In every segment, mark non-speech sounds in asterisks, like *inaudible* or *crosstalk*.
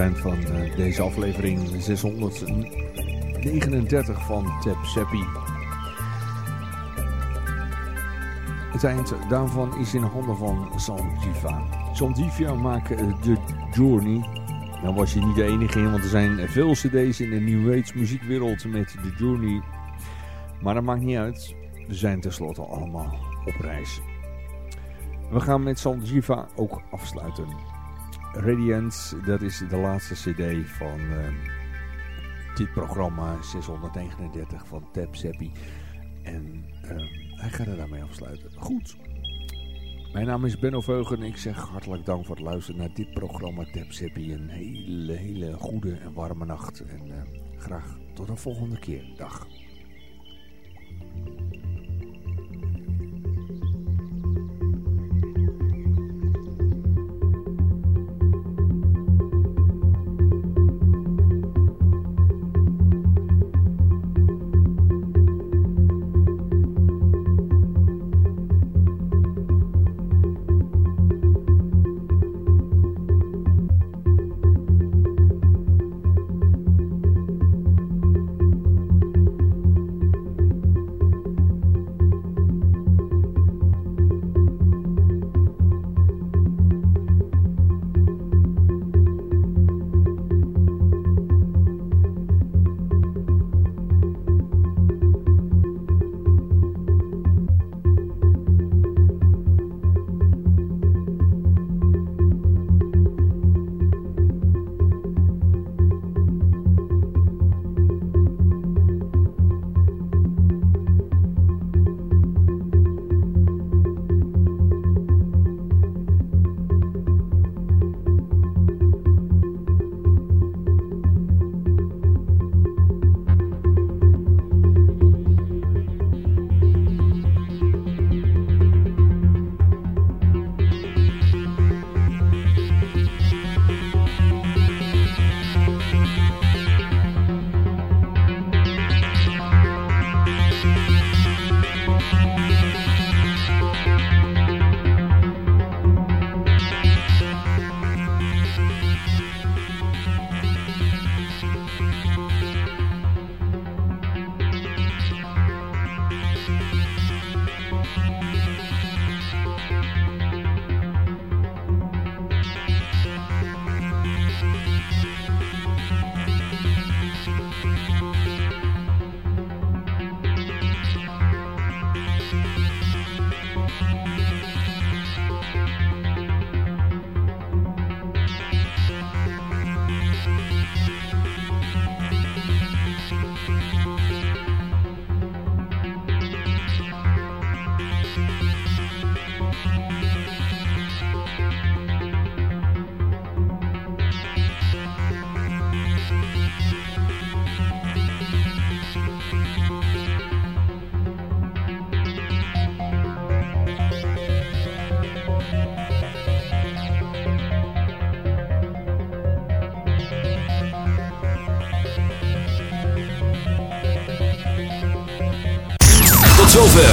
eind van uh, deze aflevering 639 van Tap. Het eind daarvan is in handen van Sandiva. Sandiva maakt de Journey. Nou was je niet de enige want er zijn veel cd's in de New Age muziekwereld met de Journey. Maar dat maakt niet uit. We zijn tenslotte allemaal op reis. We gaan met Sanjiva ook afsluiten. Radiance, dat is de laatste cd van uh, dit programma 639 van Tab Seppi. En uh, hij gaat er daarmee afsluiten. Goed. Mijn naam is Benno Veugen en ik zeg hartelijk dank voor het luisteren naar dit programma Tab Seppi. Een hele, hele goede en warme nacht. En uh, graag tot een volgende keer. Dag.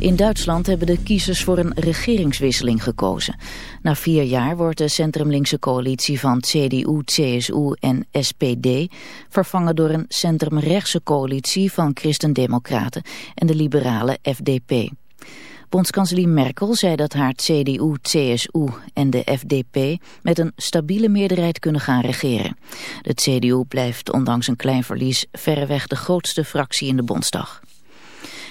In Duitsland hebben de kiezers voor een regeringswisseling gekozen. Na vier jaar wordt de centrumlinkse coalitie van CDU, CSU en SPD vervangen door een centrumrechtse coalitie van christendemocraten en de liberale FDP. Bondskanselier Merkel zei dat haar CDU, CSU en de FDP met een stabiele meerderheid kunnen gaan regeren. De CDU blijft ondanks een klein verlies verreweg de grootste fractie in de Bondsdag.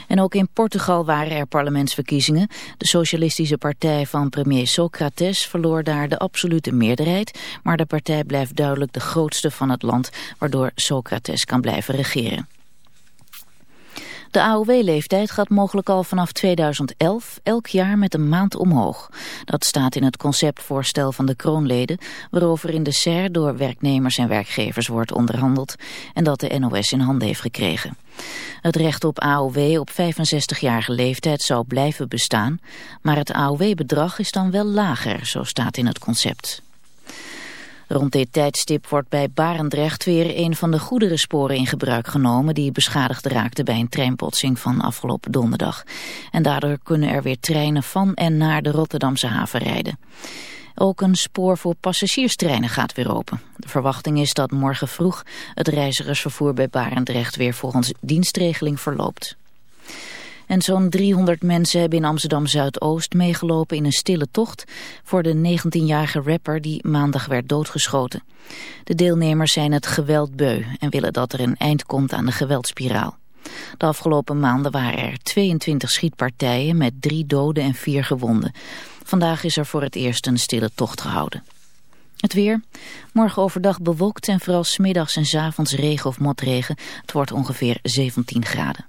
En ook in Portugal waren er parlementsverkiezingen. De socialistische partij van premier Socrates verloor daar de absolute meerderheid. Maar de partij blijft duidelijk de grootste van het land, waardoor Socrates kan blijven regeren. De AOW-leeftijd gaat mogelijk al vanaf 2011 elk jaar met een maand omhoog. Dat staat in het conceptvoorstel van de kroonleden, waarover in de SER door werknemers en werkgevers wordt onderhandeld en dat de NOS in handen heeft gekregen. Het recht op AOW op 65-jarige leeftijd zou blijven bestaan, maar het AOW-bedrag is dan wel lager, zo staat in het concept. Rond dit tijdstip wordt bij Barendrecht weer een van de goederensporen in gebruik genomen die beschadigd raakte bij een treinbotsing van afgelopen donderdag. En daardoor kunnen er weer treinen van en naar de Rotterdamse haven rijden. Ook een spoor voor passagierstreinen gaat weer open. De verwachting is dat morgen vroeg het reizigersvervoer bij Barendrecht weer volgens dienstregeling verloopt. En zo'n 300 mensen hebben in Amsterdam-Zuidoost meegelopen in een stille tocht voor de 19-jarige rapper die maandag werd doodgeschoten. De deelnemers zijn het geweld beu en willen dat er een eind komt aan de geweldspiraal. De afgelopen maanden waren er 22 schietpartijen met drie doden en vier gewonden. Vandaag is er voor het eerst een stille tocht gehouden. Het weer. Morgen overdag bewolkt en vooral smiddags en s avonds regen of motregen. Het wordt ongeveer 17 graden.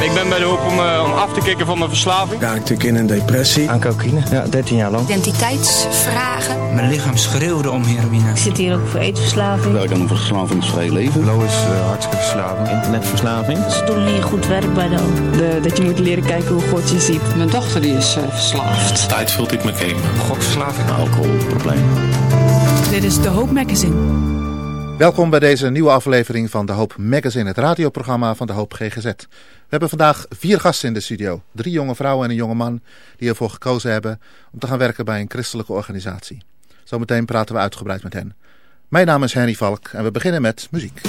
Ik ben bij de hoop om, uh, om af te kicken van mijn verslaving. Ja, ik in een depressie. Aan cocaïne, ja, 13 jaar lang. Identiteitsvragen. Mijn lichaam schreeuwde om heroïne. Ik zit hier ook voor eetverslaving. Werk aan een verslavingsvrij leven. Lo is uh, hartstikke verslaving. Internetverslaving. Ze doen hier goed werk bij de de, Dat je moet leren kijken hoe God je ziet. Mijn dochter die is uh, verslaafd. Tijd vult ik me game. Gokverslaving. Alcoholprobleem. Dit is De Hoop Magazine. Welkom bij deze nieuwe aflevering van De Hoop Magazine, het radioprogramma van De Hoop GGZ. We hebben vandaag vier gasten in de studio. Drie jonge vrouwen en een jonge man die ervoor gekozen hebben om te gaan werken bij een christelijke organisatie. Zometeen praten we uitgebreid met hen. Mijn naam is Henry Valk en we beginnen met muziek.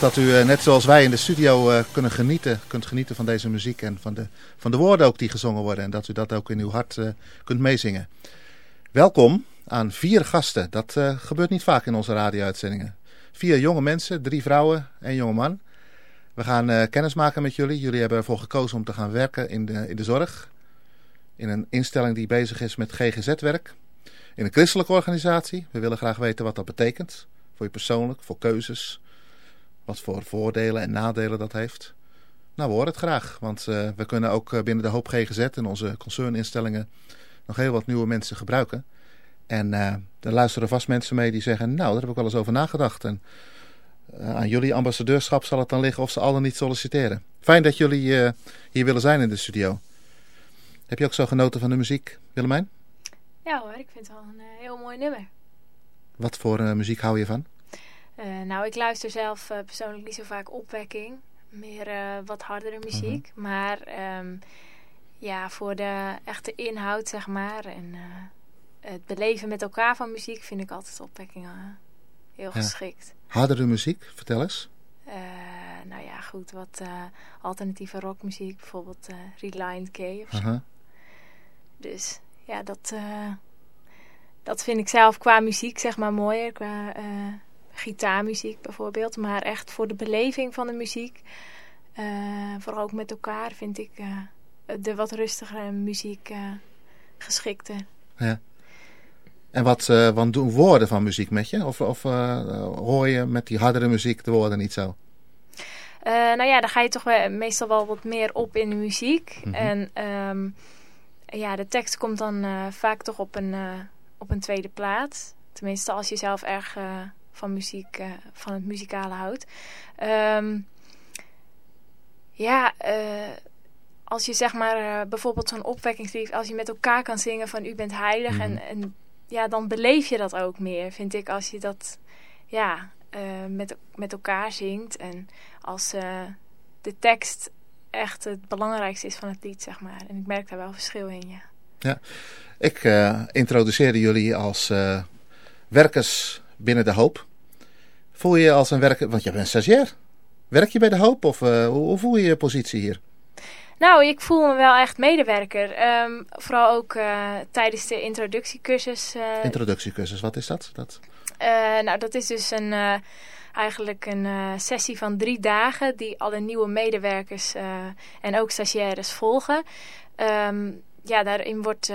Dat u net zoals wij in de studio kunnen genieten, kunt genieten van deze muziek en van de, van de woorden ook die gezongen worden. En dat u dat ook in uw hart kunt meezingen. Welkom aan vier gasten. Dat gebeurt niet vaak in onze radio-uitzendingen. Vier jonge mensen, drie vrouwen en jonge man. We gaan kennis maken met jullie. Jullie hebben ervoor gekozen om te gaan werken in de, in de zorg. In een instelling die bezig is met GGZ-werk. In een christelijke organisatie. We willen graag weten wat dat betekent. Voor je persoonlijk, voor keuzes. Wat voor voordelen en nadelen dat heeft. Nou, we horen het graag. Want uh, we kunnen ook eh, binnen de hoop GGZ en onze concerninstellingen nog heel wat nieuwe mensen gebruiken. En uh, er luisteren vast mensen mee die zeggen, nou, daar heb ik wel eens over nagedacht. En uh, aan jullie ambassadeurschap zal het dan liggen of ze allen niet solliciteren. Fijn dat jullie uh, hier willen zijn in de studio. Heb je ook zo genoten van de muziek, Willemijn? Ja hoor, ik vind het wel een heel mooi nummer. Wat voor muziek hou je van? Nou, ik luister zelf persoonlijk niet zo vaak opwekking. Meer wat hardere muziek. -huh. Maar um, ja, voor de echte inhoud, zeg maar. En het beleven met elkaar van muziek vind ik altijd opwekking heel geschikt. Hardere muziek, vertel eens. Nou ja, goed, wat alternatieve rockmuziek, bijvoorbeeld Reliant K of zo. -huh. Dus ja, dat, dat vind ik zelf qua muziek zeg maar mooier, qua gitaarmuziek bijvoorbeeld. Maar echt voor de beleving van de muziek, vooral ook met elkaar, vind ik de wat rustigere muziek geschikter. Ja. En wat, uh, wat doen woorden van muziek met je? Of, of uh, hoor je met die hardere muziek de woorden niet zo? Uh, nou ja, dan ga je toch wel, meestal wel wat meer op in de muziek. Mm -hmm. En um, ja, de tekst komt dan vaak toch op een, op een tweede plaats. Tenminste, als je zelf erg van muziek, van het muzikale houdt. Um, ja, als je zeg maar bijvoorbeeld zo'n opwekkingslied, als je met elkaar kan zingen van u bent heilig mm -hmm. en, en ja, dan beleef je dat ook meer, vind ik, als je dat ja, met, met elkaar zingt. En als de tekst echt het belangrijkste is van het lied, zeg maar. En ik merk daar wel verschil in, ja. Ja, ik uh, introduceerde jullie als werkers binnen de hoop. Voel je je als een werker, want je bent stagiair. Werk je bij de hoop of hoe, hoe voel je je positie hier? Nou, ik voel me wel echt medewerker. Um, vooral ook uh, tijdens de introductiecursus. Uh, introductiecursus, wat is dat? dat? Nou, dat is dus een, eigenlijk een sessie van drie dagen die alle nieuwe medewerkers en ook stagiaires volgen. Um, ja, daarin wordt,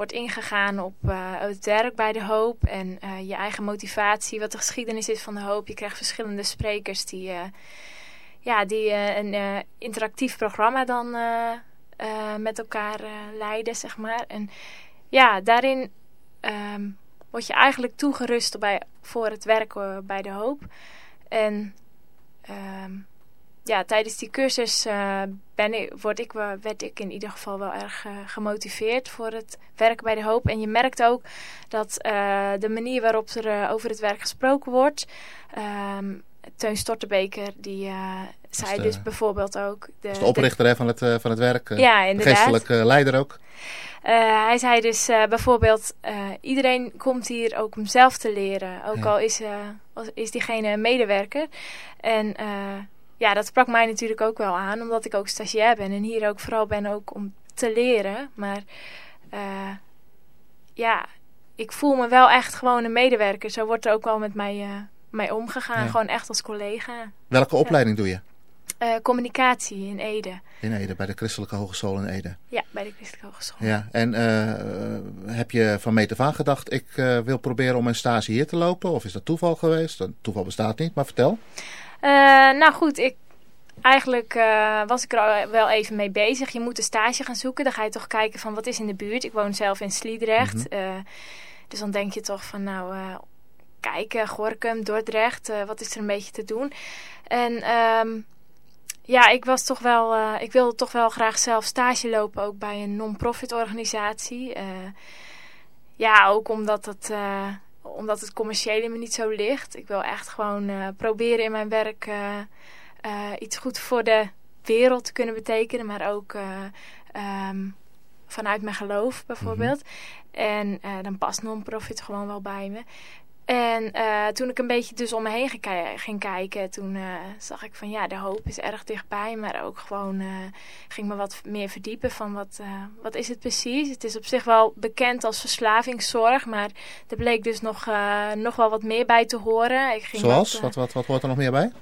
wordt ingegaan op het werk bij de hoop en je eigen motivatie, wat de geschiedenis is van de hoop. Je krijgt verschillende sprekers die ja, die een interactief programma dan met elkaar leiden, zeg maar. En ja, daarin um, word je eigenlijk toegerust bij, voor het werken bij de hoop. En um, ja, tijdens die cursus ben ik, word ik, werd ik in ieder geval wel erg gemotiveerd voor het werken bij de hoop. En je merkt ook dat de manier waarop er over het werk gesproken wordt... Um, Teun Stortebeker, die zei de, dus bijvoorbeeld ook... De, de oprichter de, van, het, van het werk, ja, inderdaad. geestelijke leider ook. hij zei dus bijvoorbeeld, iedereen komt hier ook om zelf te leren. Ook ja. al is, is diegene medewerker. En ja, dat sprak mij natuurlijk ook wel aan, omdat ik ook stagiair ben. En hier ook vooral ben ook om te leren. Maar ja, ik voel me wel echt gewoon een medewerker. Zo wordt er ook wel met mij mee omgegaan. Ja. Gewoon echt als collega. Welke opleiding ja. doe je? Uh, communicatie in Ede. In Ede, bij de Christelijke Hogeschool in Ede. Ja, bij de Christelijke Hogeschool. Ja, en uh, heb je van meet af aan gedacht, ik uh, wil proberen om een stage hier te lopen? Of is dat toeval geweest? Toeval bestaat niet, maar vertel. Nou goed, ik, eigenlijk was ik er wel even mee bezig. Je moet een stage gaan zoeken. Dan ga je toch kijken van wat is in de buurt. Ik woon zelf in Sliedrecht. Mm -hmm. dus dan denk je toch van nou kijken, Gorkum, Dordrecht, uh, wat is er een beetje te doen. En um, ja, ik was toch wel, uh, ik wilde toch wel graag zelf stage lopen, ook bij een non-profit organisatie. Uh, ja, ook omdat het, omdat het commerciële me niet zo ligt. Ik wil echt gewoon proberen in mijn werk iets goed voor de wereld te kunnen betekenen, maar ook um, vanuit mijn geloof bijvoorbeeld. Mm -hmm. En dan past non-profit gewoon wel bij me. En uh, toen ik een beetje dus om me heen ging, kijken, toen uh, zag ik van ja, de hoop is erg dichtbij. Maar ook gewoon uh, ging me wat meer verdiepen van wat, wat is het precies. Het is op zich wel bekend als verslavingszorg, maar er bleek dus nog, nog wel wat meer bij te horen. Ik ging Zoals? Wat, wat, wat, hoort er nog meer bij?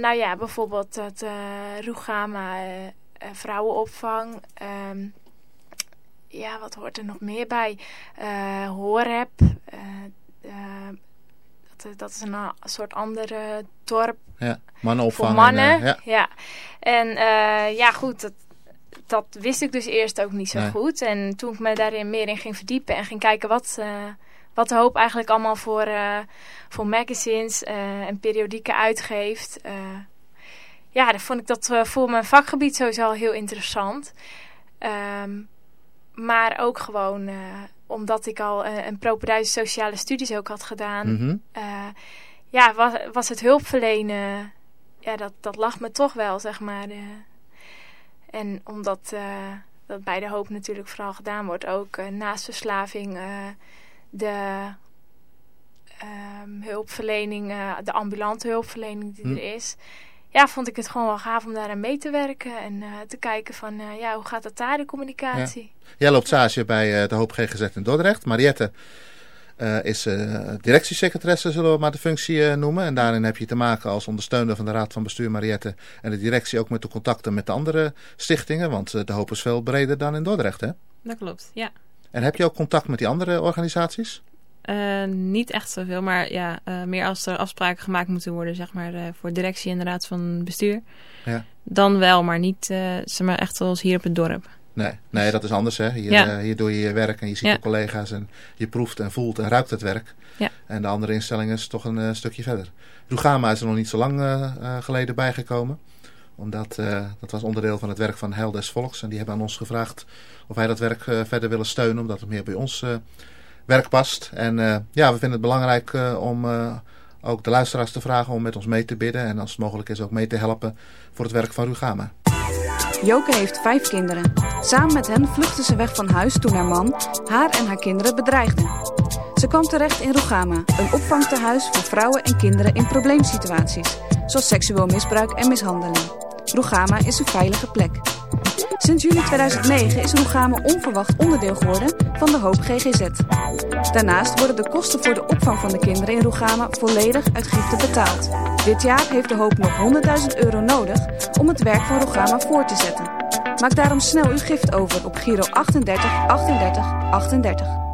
nou ja, bijvoorbeeld dat Rugama vrouwenopvang... Um, ja, wat hoort er nog meer bij? Uh, Horeb, uh, dat, dat, is een, soort andere dorp. Ja, mannenopvang. Voor mannen, ja. ja. En ja, goed, dat, dat wist ik dus eerst ook niet zo goed. En toen ik me daarin meer in ging verdiepen en ging kijken wat, wat de hoop eigenlijk allemaal voor, voor magazines en periodieken uitgeeft. ja, dan vond ik dat voor mijn vakgebied sowieso al heel interessant. Um, maar ook gewoon omdat ik al uh, een propeduize sociale studies ook had gedaan. Mm -hmm. uh, ja, was, was het hulpverlenen, ja, dat, dat lag me toch wel, zeg maar. en omdat dat bij de hoop natuurlijk vooral gedaan wordt, ook naast verslaving de um, hulpverlening, de ambulante hulpverlening die mm. er is ja, vond ik het gewoon wel gaaf om daar aan mee te werken. En uh, te kijken van, uh, ja, hoe gaat het daar, de communicatie? Ja. Jij loopt stage bij uh, de Hoop GGZ in Dordrecht. Mariette is directiesecretaresse, zullen we maar de functie noemen. En daarin heb je te maken als ondersteuner van de Raad van Bestuur Mariette. En de directie ook met de contacten met de andere stichtingen. Want de Hoop is veel breder dan in Dordrecht, hè? Dat klopt, ja. En heb je ook contact met die andere organisaties? Uh, niet echt zoveel, maar ja, uh, meer als er afspraken gemaakt moeten worden, zeg maar, uh, voor directie en de raad van bestuur. Ja. Dan wel, maar niet, zeg maar, echt zoals hier op het dorp. Nee, nee dat is anders, hè. Hier, ja. hier doe je je werk en je ziet ja. de collega's en je proeft en voelt en ruikt het werk. Ja. En de andere instellingen is toch een stukje verder. Rugama is er nog niet zo lang geleden bijgekomen omdat dat was onderdeel van het werk van Heil des Volks. En die hebben aan ons gevraagd of wij dat werk verder willen steunen. Omdat het meer bij ons werk past. En uh, ja, we vinden het belangrijk uh, om uh, ook de luisteraars te vragen om met ons mee te bidden. En als het mogelijk is ook mee te helpen voor het werk van Rugama. Joke heeft vijf kinderen. Samen met hen vluchtte ze weg van huis toen haar man haar en haar kinderen bedreigde. Ze kwam terecht in Rugama, een opvangtehuis voor vrouwen en kinderen in probleemsituaties, zoals seksueel misbruik en mishandeling. Rugama is een veilige plek. Sinds juli 2009 is Roegame onverwacht onderdeel geworden van de Hoop GGZ. Daarnaast worden de kosten voor de opvang van de kinderen in Roegame volledig uit giften betaald. Dit jaar heeft de Hoop nog 100.000 euro nodig om het werk van Roegama voor te zetten. Maak daarom snel uw gift over op Giro 38 38 38.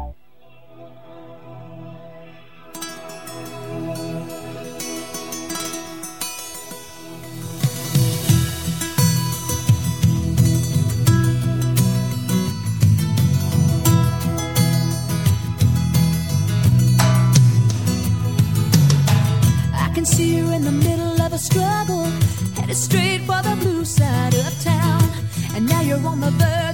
Sneak up on you. I don't claim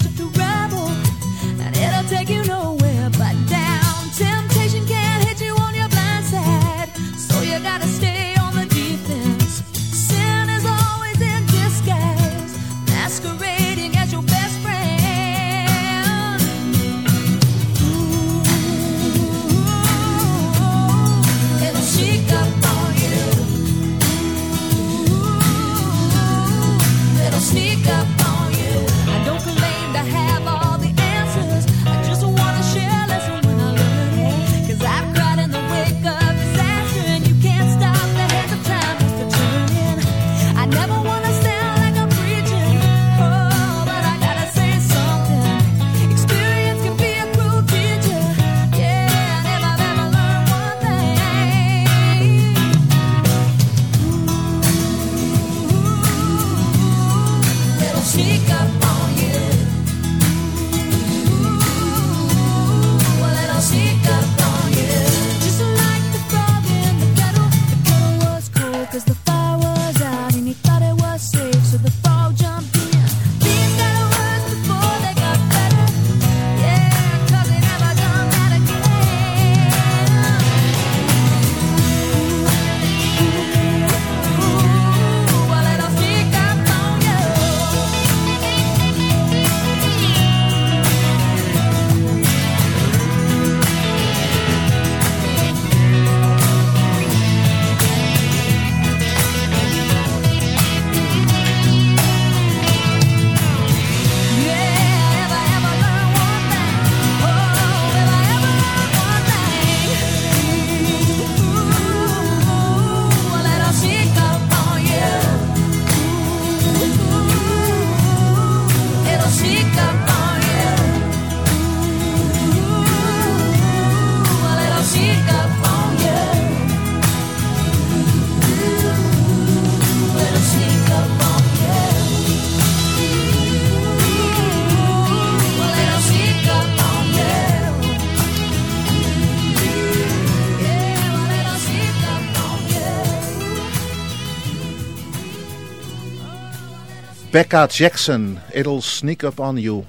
Rebecca Jackson, It'll Sneak Up On You.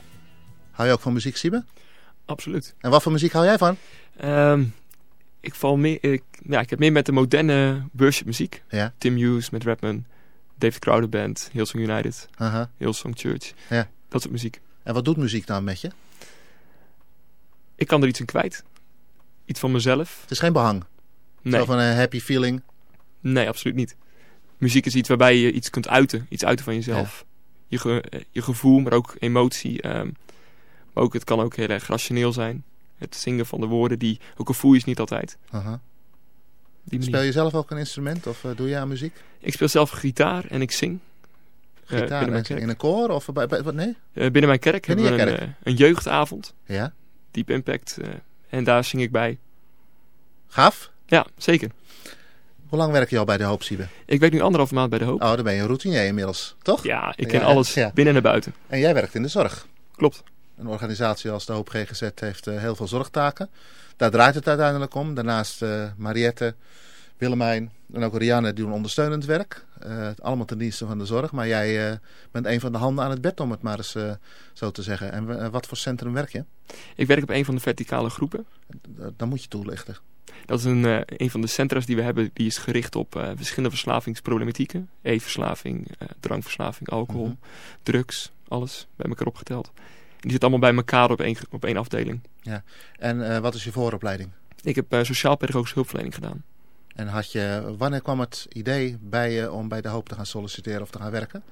Hou je ook van muziek, Siebe? Absoluut. En wat voor muziek hou jij van? Um, ik, val meer, ik, ja, ik heb meer met de moderne worship muziek. Ja. Tim Hughes met Rapman, David Crowder Band, Hillsong United, uh -huh. Hillsong Church. Ja. Dat soort muziek. En wat doet muziek nou met je? Ik kan er iets in kwijt. Iets van mezelf. Het is geen behang? Nee. Zo van een happy feeling? Nee, absoluut niet. Muziek is iets waarbij je iets kunt uiten. Iets uiten van jezelf. Ja. Je, ge, je gevoel, maar ook emotie. Um, maar ook, het kan ook heel erg rationeel zijn. Het zingen van de woorden, die ook al voel je het niet altijd. Uh -huh. Speel je zelf ook een instrument of uh, doe je aan muziek? Ik speel zelf gitaar en ik zing. Gitaar uh, in een koor of bij, bij, wat nee? Uh, binnen mijn kerk binnen hebben we kerk? een, een, jeugdavond. Ja. Deep Impact. en daar zing ik bij. Gaaf? Ja, zeker. Hoe lang werk je al bij De Hoop, Siebe? Ik werk nu anderhalf maand bij De Hoop. Oh, dan ben je een routinier inmiddels, toch? Ja, ik ken ja, alles ja. binnen en buiten. En jij werkt in de zorg? Klopt. Een organisatie als De Hoop GGZ heeft uh, heel veel zorgtaken. Daar draait het uiteindelijk om. Daarnaast uh, Mariette, Willemijn en ook Rianne doen ondersteunend werk. Uh, allemaal ten dienste van de zorg. Maar jij bent een van de handen aan het bed, om het maar eens zo te zeggen. En wat voor centrum werk je? Ik werk op een van de verticale groepen. Dan moet je toelichten. Dat is een, uh, een van de centra's die we hebben. Die is gericht op uh, verschillende verslavingsproblematieken. E-verslaving, uh, drankverslaving, alcohol, -hmm. drugs. Alles bij elkaar opgeteld. En die zit allemaal bij elkaar op één, op één afdeling. Ja. En wat is je vooropleiding? Ik heb sociaal-pedagogische hulpverlening gedaan. En had je, wanneer kwam het idee bij je om bij De Hoop te gaan solliciteren of te gaan werken?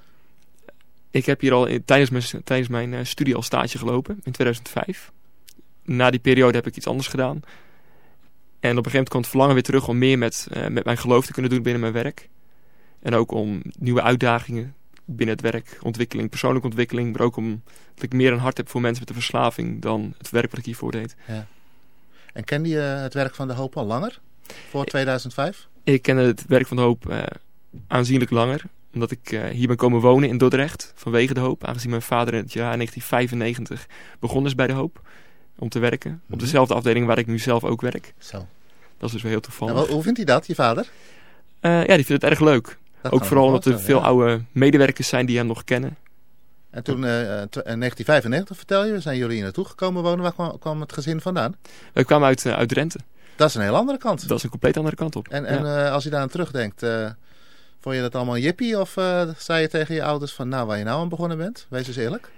Ik heb hier al in, tijdens mijn, tijdens mijn studie al stage gelopen in 2005. Na die periode heb ik iets anders gedaan. En op een gegeven moment kwam het verlangen weer terug om meer met, uh, met mijn geloof te kunnen doen binnen mijn werk. En ook om nieuwe uitdagingen binnen het werk, ontwikkeling, persoonlijke ontwikkeling. Maar ook om dat ik meer een hart heb voor mensen met een verslaving dan het werk wat ik hiervoor deed. Ja. En kende je het werk van De Hoop al langer? Voor 2005? Ik kende het werk van De Hoop uh, aanzienlijk langer. Omdat ik uh, hier ben komen wonen in Dordrecht vanwege De Hoop. Aangezien mijn vader in het jaar 1995 begonnen is bij De Hoop om te werken. Mm -hmm. Op dezelfde afdeling waar ik nu zelf ook werk. Zo. Dat is dus wel heel toevallig. Hoe vindt hij dat, je vader? Uh, ja, die vindt het erg leuk. Dat ook vooral omdat er veel ja. oude medewerkers zijn die hem nog kennen. En toen, uh, in 1995 vertel je, zijn jullie hier naartoe gekomen wonen. Waar kwam, kwam het gezin vandaan? Wij kwamen uit, uh, uit Drenthe. Dat is een heel andere kant. Dat is een compleet andere kant op. En, en ja. als je daar aan terugdenkt, vond je dat allemaal jippie? Of zei je tegen je ouders van, nou, waar je nou aan begonnen bent? Wees eens eerlijk.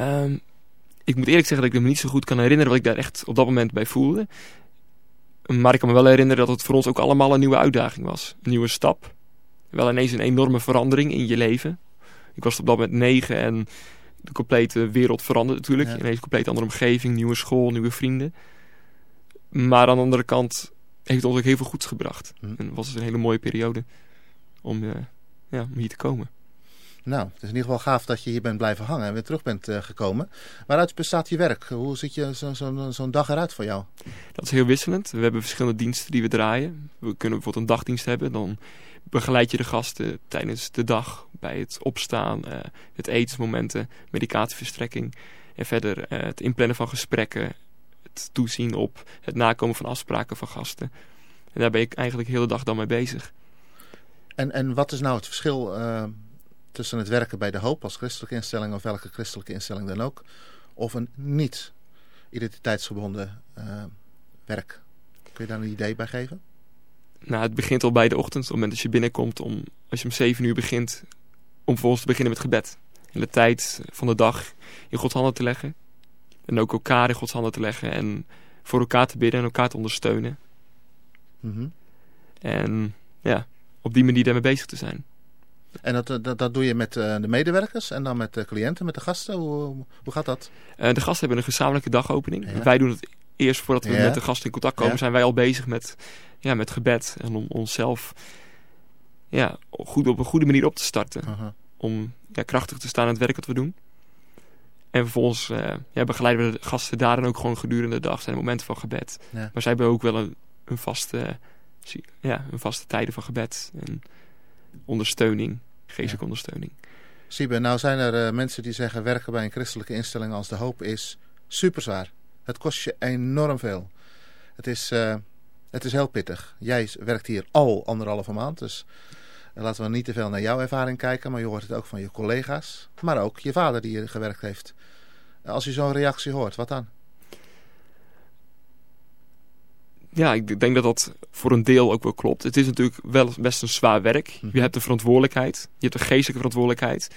Um, ik moet eerlijk zeggen dat ik me niet zo goed kan herinneren wat ik daar echt op dat moment bij voelde. Maar ik kan me wel herinneren dat het voor ons ook allemaal een nieuwe uitdaging was. Een nieuwe stap. Wel ineens een enorme verandering in je leven. Ik was op dat moment negen en de complete wereld veranderde natuurlijk. Ja. Ineens een compleet andere omgeving, nieuwe school, nieuwe vrienden. Maar aan de andere kant heeft het ons ook heel veel goeds gebracht. Hm. En was het een hele mooie periode om, uh, ja, om hier te komen. Nou, het is in ieder geval gaaf dat je hier bent blijven hangen en weer terug bent uh, gekomen. Waaruit bestaat je werk? Hoe ziet je zo'n zo, zo dag eruit voor jou? Dat is heel wisselend. We hebben verschillende diensten die we draaien. We kunnen bijvoorbeeld een dagdienst hebben. Dan begeleid je de gasten tijdens de dag bij het opstaan, uh, het etensmomenten, medicatieverstrekking. En verder uh, het inplannen van gesprekken, het toezien op het nakomen van afspraken van gasten. En daar ben ik eigenlijk de hele dag dan mee bezig. En, en wat is nou het verschil tussen het werken bij de hoop als christelijke instelling of welke christelijke instelling dan ook, of een niet identiteitsgebonden uh, werk. Kun je daar een idee bij geven? Nou, het begint al bij de ochtend, op het moment dat je binnenkomt, om, als je om 7 uur begint, om vervolgens te beginnen met gebed. En de tijd van de dag in Gods handen te leggen. En ook elkaar in Gods handen te leggen en voor elkaar te bidden en elkaar te ondersteunen. Mm -hmm. En ja, op die manier daarmee bezig te zijn. En dat, dat, dat doe je met uh, de medewerkers en dan met de cliënten, met de gasten? Hoe, hoe gaat dat? Uh, de gasten hebben een gezamenlijke dagopening. Ja. Wij doen het eerst voordat we ja. met de gasten in contact komen. Ja. Zijn wij al bezig met, ja, met gebed. En om onszelf ja, goed, op een goede manier op te starten. Uh -huh. Om ja, krachtig te staan in het werk wat we doen. En vervolgens uh, ja, begeleiden we de gasten daar dan ook gewoon gedurende de dag. zijn momenten van gebed. Maar zij hebben ook wel een, een, vaste, ja, een vaste tijden van gebed. En ondersteuning. Geestelijke ja. ondersteuning. Siebe, nou zijn er uh, mensen die zeggen werken bij een christelijke instelling als de hoop is super zwaar. Het kost je enorm veel. Het is, uh, het is heel pittig. Jij werkt hier al anderhalve maand, dus laten we niet te veel naar jouw ervaring kijken, maar je hoort het ook van je collega's. Maar ook je vader die hier gewerkt heeft. Als je zo'n reactie hoort, wat dan? Ja, ik denk dat dat voor een deel ook wel klopt. Het is natuurlijk wel best een zwaar werk. Je hebt de verantwoordelijkheid, je hebt de geestelijke verantwoordelijkheid.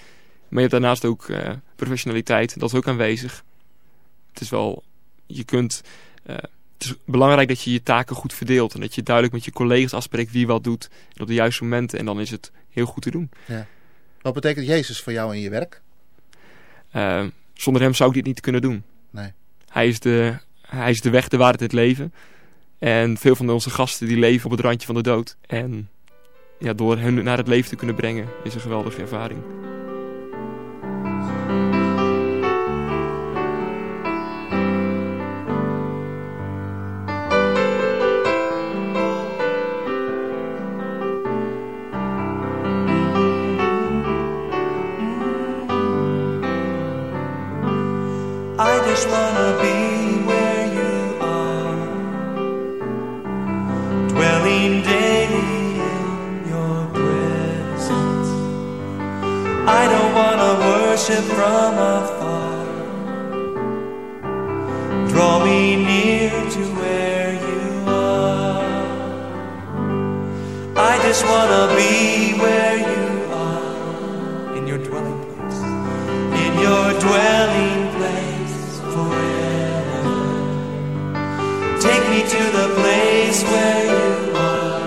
Maar je hebt daarnaast ook uh, professionaliteit, dat is ook aanwezig. Het is wel, je kunt, uh, het is belangrijk dat je je taken goed verdeelt. En dat je duidelijk met je collega's afspreekt wie wat doet. En op de juiste momenten. En dan is het heel goed te doen. Ja. Wat betekent Jezus voor jou in je werk? Uh, zonder hem zou ik dit niet kunnen doen. Nee. Hij is de, hij is de weg, de waarheid, het leven. En veel van onze gasten die leven op het randje van de dood. En ja, door hen naar het leven te kunnen brengen is een geweldige ervaring. worship from afar. Draw me near to where you are. I just want to be where you are in your dwelling place, in your dwelling place forever. Take me to the place where you are.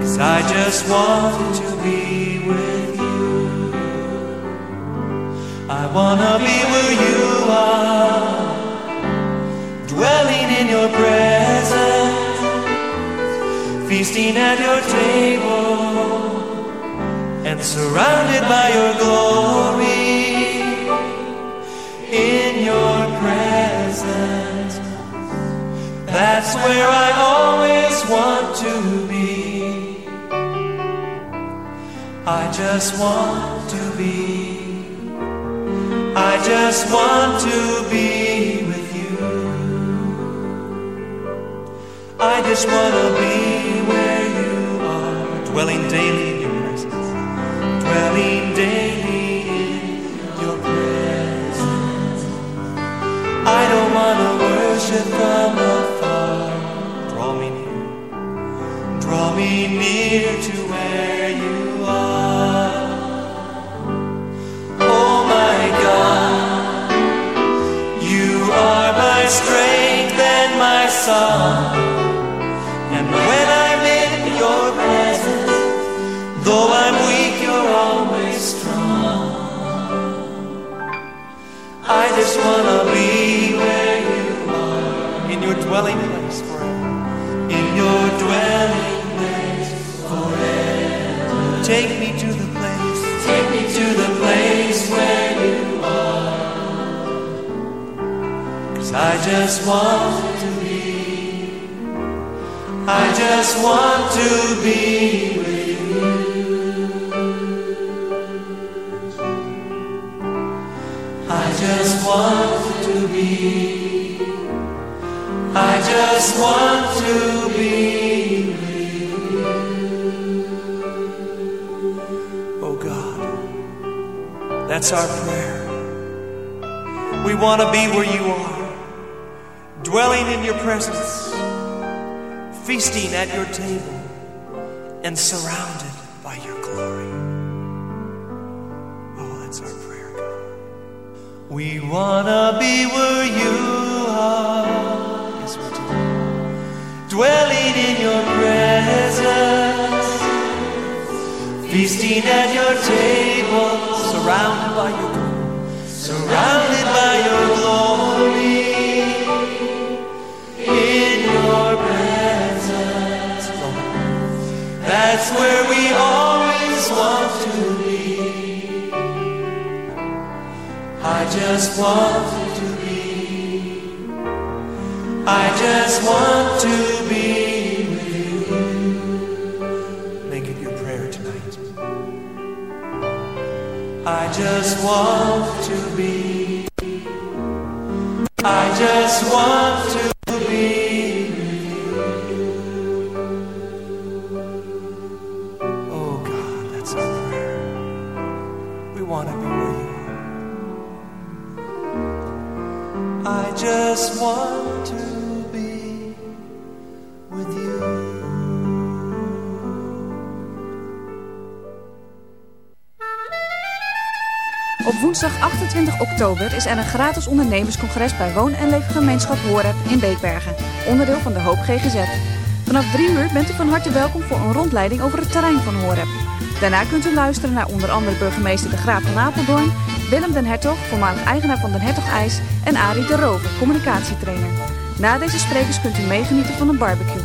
Cause I just want to be with wanna be where you are, dwelling in your presence, feasting at your table, and surrounded by your glory in your presence. That's where I always want to be. I just want to be. I just want to be with you. I just want to be where you are, dwelling daily in your presence, dwelling daily in your presence. I don't want to worship from afar. Draw me near, draw me near to wanna be where you are in your dwelling place forever. In your dwelling place forever. Take me to the place. Take me to the place where you are. Cause I just want to be. I just want to be just want to be. I just want to be. Oh God, that's our prayer. We want to be where you are, dwelling in your presence, feasting at your table, and surrounded We wanna be where you are. Yes, we do. Dwelling in your presence, feasting at your table, surrounded by your glory, surrounded. just want to be. I just want to be with you. Make it your prayer tonight. I just want to be. I just want to woensdag 28 oktober is er een gratis ondernemerscongres bij Woon- en Leefgemeenschap Horeb in Beekbergen, onderdeel van de Hoop GGZ. Vanaf 3 uur bent u van harte welkom voor een rondleiding over het terrein van Horeb. Daarna kunt u luisteren naar onder andere burgemeester De Graaf van Apeldoorn, Willem den Hertog, voormalig eigenaar van Den Hertog IJs en Arie de Rover, communicatietrainer. Na deze sprekers kunt u meegenieten van een barbecue.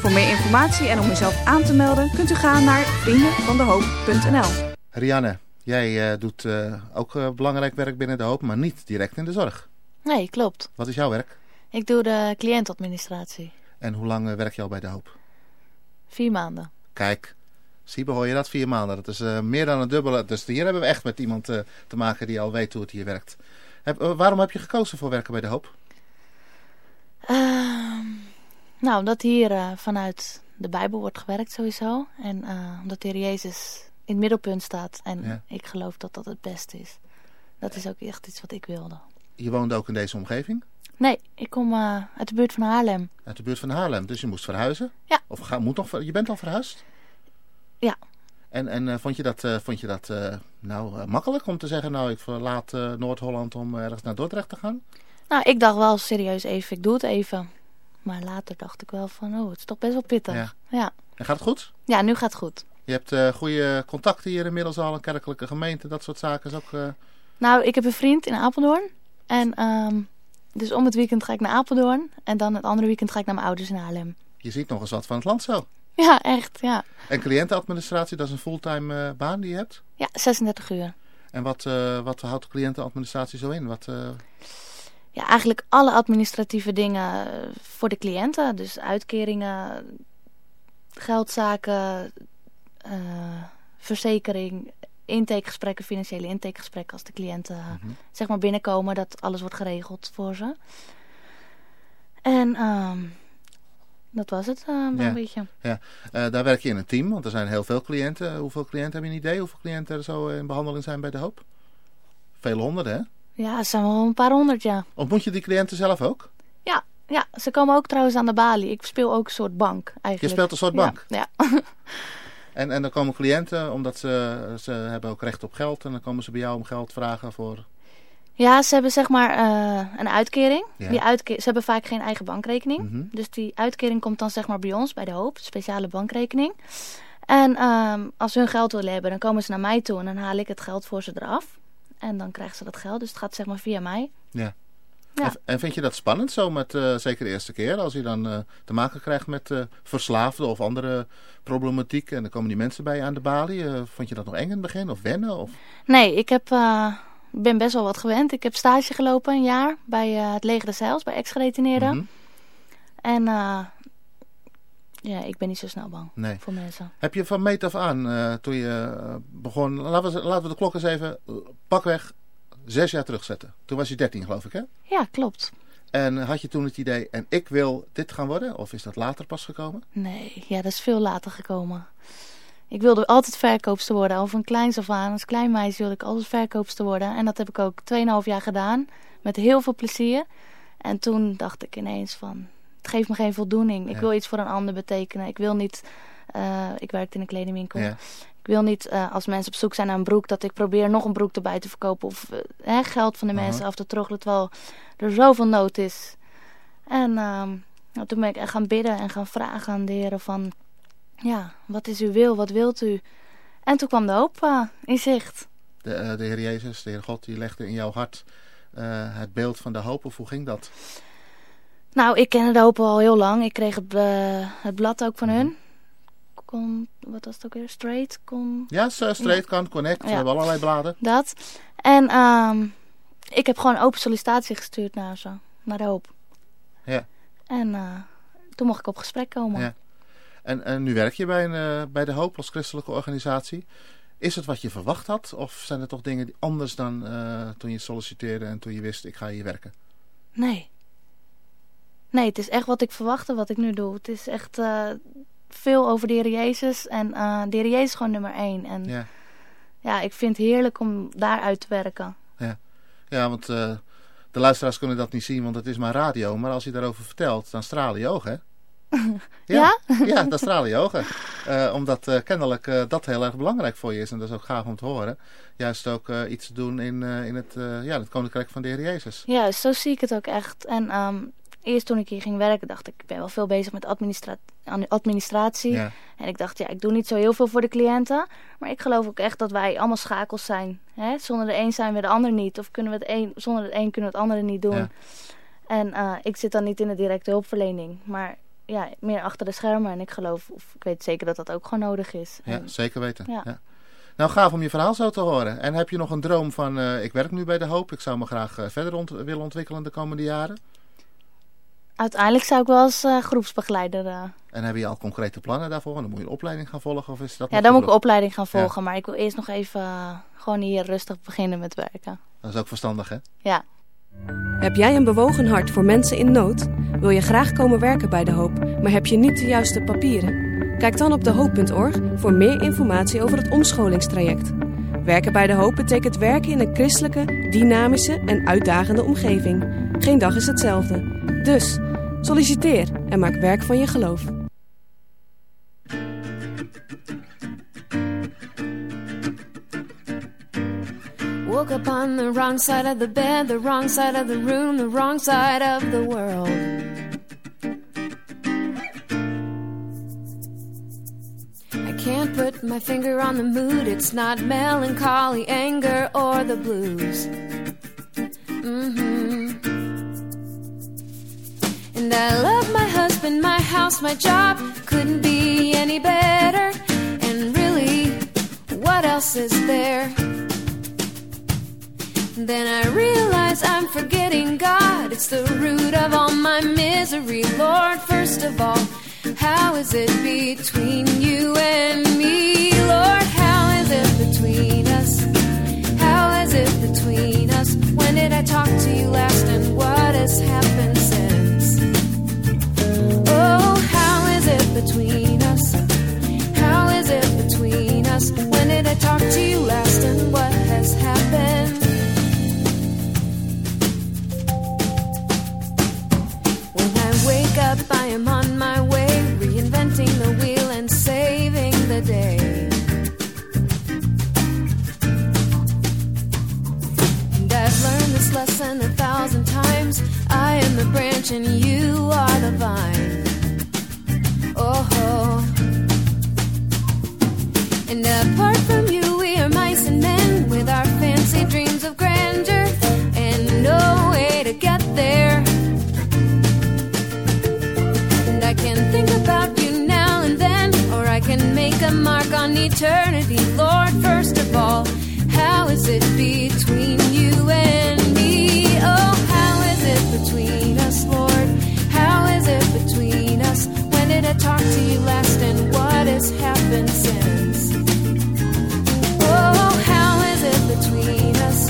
Voor meer informatie en om uzelf aan te melden kunt u gaan naar vriendenvandehoop.nl Rianne, jij uh, doet uh, ook uh, belangrijk werk binnen de hoop, maar niet direct in de zorg. Nee, klopt. Wat is jouw werk? Ik doe de cliëntadministratie. En hoe lang werk je al bij de hoop? Vier maanden. Kijk, Siebe, hoor je dat? Vier maanden. Dat is uh, meer dan een dubbele. Dus hier hebben we echt met iemand uh, te maken die al weet hoe het hier werkt. Heb, uh, waarom heb je gekozen voor werken bij De Hoop? Ehm, nou, omdat hier vanuit de Bijbel wordt gewerkt sowieso. En omdat de Heer Jezus in het middelpunt staat. En ja. ik geloof dat dat het beste is. Dat is ook echt iets wat ik wilde. Je woonde ook in deze omgeving? Nee, ik kom uit de buurt van Haarlem. Uit de buurt van Haarlem, dus je moest verhuizen? Ja. Of ga, moet nog, je bent al verhuisd? Ja. En, en uh, vond je dat, uh, vond je dat nou makkelijk om te zeggen, nou ik verlaat Noord-Holland om ergens naar Dordrecht te gaan? Nou, ik dacht wel serieus even, ik doe het even. Maar later dacht ik wel van, oh, het is toch best wel pittig. Ja. ja. En gaat het goed? Ja, nu gaat het goed. Je hebt goede contacten hier inmiddels al, een kerkelijke gemeente, dat soort zaken is ook... Nou, ik heb een vriend in Apeldoorn. En um, dus om het weekend ga ik naar Apeldoorn. En dan het andere weekend ga ik naar mijn ouders in Haarlem. Je ziet nog eens wat van het land zo. Ja, echt, ja. En cliëntenadministratie, dat is een fulltime uh, baan die je hebt? Ja, 36 uur. En wat, uh, wat houdt cliëntenadministratie zo in? Wat, uh... Ja, eigenlijk alle administratieve dingen voor de cliënten. Dus uitkeringen, geldzaken, verzekering, intakegesprekken, financiële intakegesprekken als de cliënten mm -hmm. zeg maar binnenkomen. Dat alles wordt geregeld voor ze. En... Um, dat was het uh, ja. een beetje. Ja, uh, daar werk je in een team, want er zijn heel veel cliënten. Hoeveel cliënten heb je een idee? Hoeveel cliënten er zo in behandeling zijn bij De Hoop? Vele honderden, hè? Ja, het zijn wel een paar honderd, ja. Ontmoet je die cliënten zelf ook? Ja, ja, ze komen ook trouwens aan de balie. Ik speel ook een soort bank, eigenlijk. Je speelt een soort bank? Ja. ja. *laughs* en, en dan komen cliënten, omdat ze, ze hebben ook recht op geld. En dan komen ze bij jou om geld vragen voor... Ja, ze hebben zeg maar uh, een uitkering. Ja. Die uitke ze hebben vaak geen eigen bankrekening. Mhm. Mm -hmm. Dus die uitkering komt dan zeg maar bij ons, bij de Hoop. Speciale bankrekening. En um, als ze hun geld willen hebben, dan komen ze naar mij toe. En dan haal ik het geld voor ze eraf. En dan krijgen ze dat geld. Dus het gaat zeg maar via mij. Ja. Ja. En, vind je dat spannend zo met, uh, zeker de eerste keer, als je dan uh, te maken krijgt met uh, verslaafden of andere problematiek en dan komen die mensen bij je aan de balie. vond je dat nog eng in het begin of wennen? Of? Nee, ik heb ben best wel wat gewend. Ik heb stage gelopen een jaar bij het leger des Heils, bij ex-geretineerden. Mm -hmm. En ja, ik ben niet zo snel bang nee. voor mensen. Heb je van meet af aan, toen je begon, laten we, laten we de klok eens even pakweg zes jaar terugzetten. Toen was je dertien geloof ik hè? Ja, klopt. En had je toen het idee, en ik wil dit gaan worden? Of is dat later pas gekomen? Nee, ja, dat is veel later gekomen. Ik wilde altijd verkoopster worden. Al van kleins af aan, als klein meisje wilde ik altijd verkoopster worden. En dat heb ik ook 2,5 jaar gedaan. Met heel veel plezier. En toen dacht ik ineens van, het geeft me geen voldoening. Ik Ja. wil iets voor een ander betekenen. Ik wil niet, eh, ik werkte in een kledingwinkel. Ja. Ik wil niet, eh, als mensen op zoek zijn naar een broek, dat ik probeer nog een broek erbij te verkopen. Of eh, hè, geld van de mensen af te troggelen, terwijl er zoveel nood is. En ehm, nou, toen ben ik echt gaan bidden en gaan vragen aan de heren van... Ja, wat is uw wil? Wat wilt u? En toen kwam de hoop in zicht. De, eh, de Heer Jezus, de Heer God, die legde in jouw hart het beeld van de hoop. Of hoe ging dat? Nou, ik kende de hoop al heel lang. Ik kreeg het, het blad ook van hun. Kom, wat was het ook weer? Straight? Kom... Ja, s- straight kan, connect. We Ja. hebben allerlei bladen. Dat. En ehm, ik heb gewoon open sollicitatie gestuurd naar ze. Naar de hoop. Ja. En eh, toen mocht ik op gesprek komen. Ja. En, en nu werk je bij, een, eh, bij de Hoop als christelijke organisatie. Is het wat je verwacht had? Of zijn er toch dingen die anders dan eh, toen je solliciteerde en toen je wist ik ga hier werken? Nee. Nee, het is echt wat ik verwachtte wat ik nu doe. Het is echt eh, veel over de Heer Jezus. En eh de Heer Jezus is gewoon nummer één. En ja. Ja, ik vind het heerlijk om daaruit te werken. ja. ja want eh, De luisteraars kunnen dat niet zien, want het is maar radio. Maar als je daarover vertelt, dan stralen je ogen, hè? *laughs* Ja? Ja, ja dan stralen je ogen. Uh, omdat uh, kennelijk uh, dat heel erg belangrijk voor je is. En dat is ook gaaf om te horen. Juist ook iets te doen in, in het, ja, het koninkrijk van de Heer Jezus. Ja, zo zie ik het ook echt. En um, eerst toen ik hier ging werken, dacht ik, ik ben wel veel bezig met administra administratie. Ja. En ik dacht, ja, ik doe niet zo heel veel voor de cliënten. Maar ik geloof ook echt dat wij allemaal schakels zijn. Hè? Zonder de een zijn we de ander niet. Of kunnen we het een, zonder het een kunnen we het andere niet doen. Ja. En uh, ik zit dan niet in de directe hulpverlening. Maar ja, meer achter de schermen. En ik geloof, of ik weet zeker dat dat ook gewoon nodig is. Ja, en, zeker weten. Ja. ja. Nou, gaaf om je verhaal zo te horen. En heb je nog een droom van, uh, ik werk nu bij De Hoop. Ik zou me graag uh, verder ont willen ontwikkelen de komende jaren? Uiteindelijk zou ik wel als uh, groepsbegeleider... En heb je al concrete plannen daarvoor? Dan moet je een opleiding gaan volgen? Of is dat ja, dan moet ik een opleiding gaan volgen. Ja. Maar ik wil eerst nog even gewoon hier rustig beginnen met werken. Dat is ook verstandig, hè? Ja. Heb jij een bewogen hart voor mensen in nood? Wil je graag komen werken bij De Hoop, maar heb je niet de juiste papieren? Kijk dan op dehoop.org voor meer informatie over het omscholingstraject. Werken bij De Hoop betekent werken in een christelijke, dynamische en uitdagende omgeving. Geen dag is hetzelfde. Dus, solliciteer en maak werk van je geloof. Woke up on the wrong side of the bed, the wrong side of the room, the wrong side of the world. Can't put my finger on the mood, it's not melancholy, anger, or the blues. Mm-hmm. And I love my husband, my house, my job, couldn't be any better. And really, what else is there? Then I realize I'm forgetting God. It's the root of all my misery. Lord, first of all, how is it between you and me? Lord, how is it between us? How is it between us? When did I talk to you last and what has happened since? Oh, how is it between us? How is it between us? When did I talk to you last and what has happened? When I wake up, I am on my way, lesson a thousand times. I am the branch and you are the vine. Oh, and apart from you, we are mice and men with our fancy dreams of grandeur and no way to get there. And I can think about you now and then, or I can make a mark on eternity. Lord, first of all, how is it between you and Oh, between us?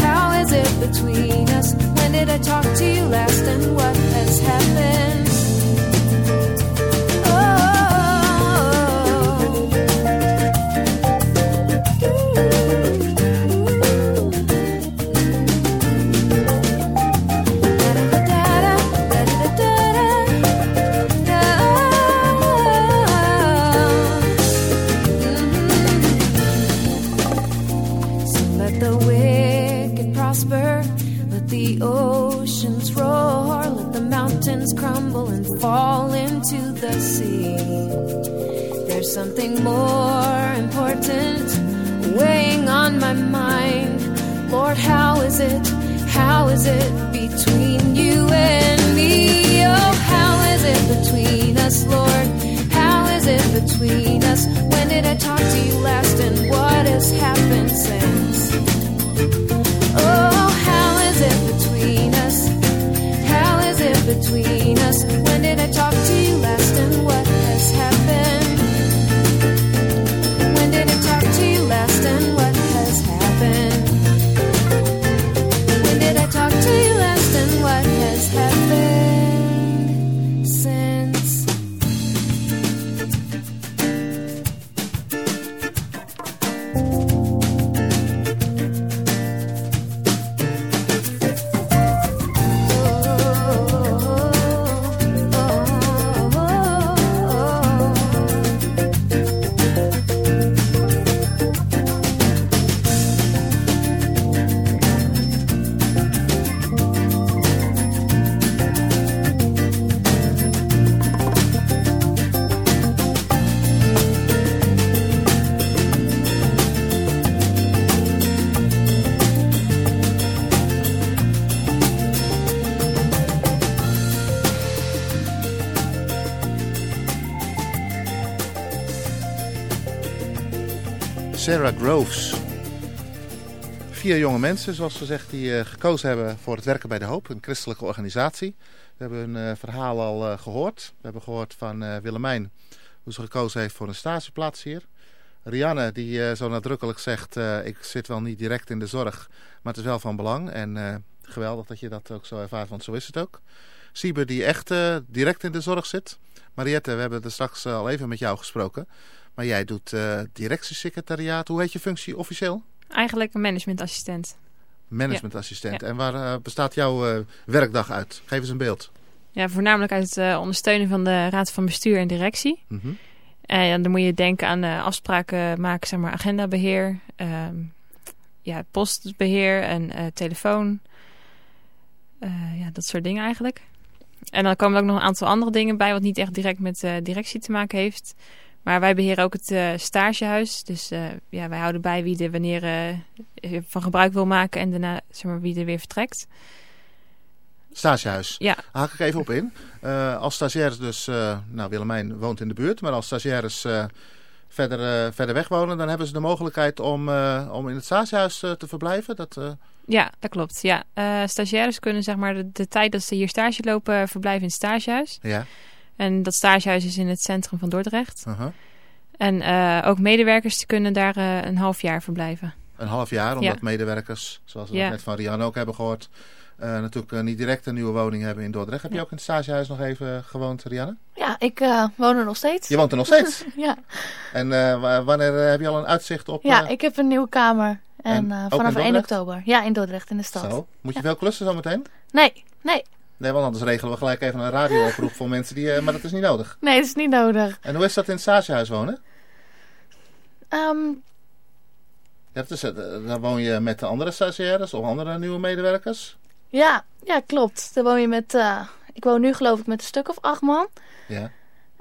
How is it between us? When did I talk to you last, and what Sarah Groves. Vier jonge mensen, zoals gezegd, die uh, gekozen hebben voor het werken bij De Hoop, een christelijke organisatie. We hebben hun uh, verhaal al uh, gehoord. We hebben gehoord van Willemijn hoe ze gekozen heeft voor een stageplaats hier. Rianne, die zo nadrukkelijk zegt, ik zit wel niet direct in de zorg, maar het is wel van belang. En geweldig dat je dat ook zo ervaart, want zo is het ook. Siebe, die echt direct in de zorg zit. Mariette, we hebben er straks al even met jou gesproken. Maar jij doet uh, directiesecretariaat. Hoe heet je functie officieel? Eigenlijk een managementassistent. Managementassistent. Ja. En waar uh, bestaat jouw uh, werkdag uit? Geef eens een beeld. Ja, voornamelijk uit het ondersteunen van de raad van bestuur en directie. Mm -hmm. En dan moet je denken aan afspraken maken, zeg maar agendabeheer, ehm, ja, postbeheer en telefoon. ja, dat soort dingen eigenlijk. En dan komen er ook nog een aantal andere dingen bij, wat niet echt direct met directie te maken heeft. Maar wij beheren ook het uh, stagehuis. Dus uh, ja, wij houden bij wie er wanneer uh, van gebruik wil maken en daarna zeg maar, wie er weer vertrekt. Stagehuis. Ja. Haak ik even op in. als stagiaires dus, nou Willemijn woont in de buurt, maar als stagiaires verder, verder weg wonen, dan hebben ze de mogelijkheid om, om in het stagehuis te verblijven. Dat, Ja, dat klopt. Ja. stagiaires kunnen zeg maar de, de, tijd dat ze hier stage lopen verblijven in het stagehuis. Ja. En dat stagehuis is in het centrum van Dordrecht. Uh -huh. En uh, ook medewerkers kunnen daar uh, een half jaar verblijven. Een half jaar, omdat ja. medewerkers, zoals we ja. net van Rian ook hebben gehoord, uh, natuurlijk niet direct een nieuwe woning hebben in Dordrecht. Heb je ook in het stagehuis nog even gewoond, Rianne? Ja, ik woon er nog steeds. Je woont er nog steeds? *laughs* ja. En wanneer heb je al een uitzicht op... Ja, ik heb een nieuwe kamer. En, en vanaf 1 oktober. Ja, in Dordrecht, in de stad. Zo. Moet je veel klussen zo meteen? Nee, nee. Nee, want anders regelen we gelijk even een radiooproep voor mensen die... Uh, maar dat is niet nodig. Nee, dat is niet nodig. En hoe is dat in het stagehuis wonen? Um... Ja, dus, dan woon je met de andere stagiaires of andere nieuwe medewerkers? Ja, ja klopt. Dan woon je met... Uh, ik woon nu geloof ik met een stuk of acht man. Ja.